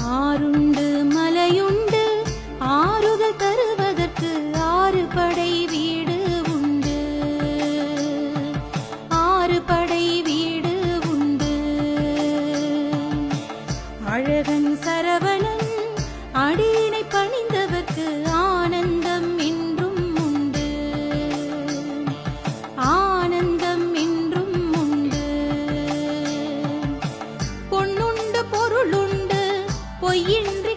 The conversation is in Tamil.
ஆறுண்டு மலையுண்டு ஆறுதல் தருவதற்கு ஆறு படை வீடு உண்டு. ஆறு படை வீடு உண்டு. அழகன் சரவணன் இன்றி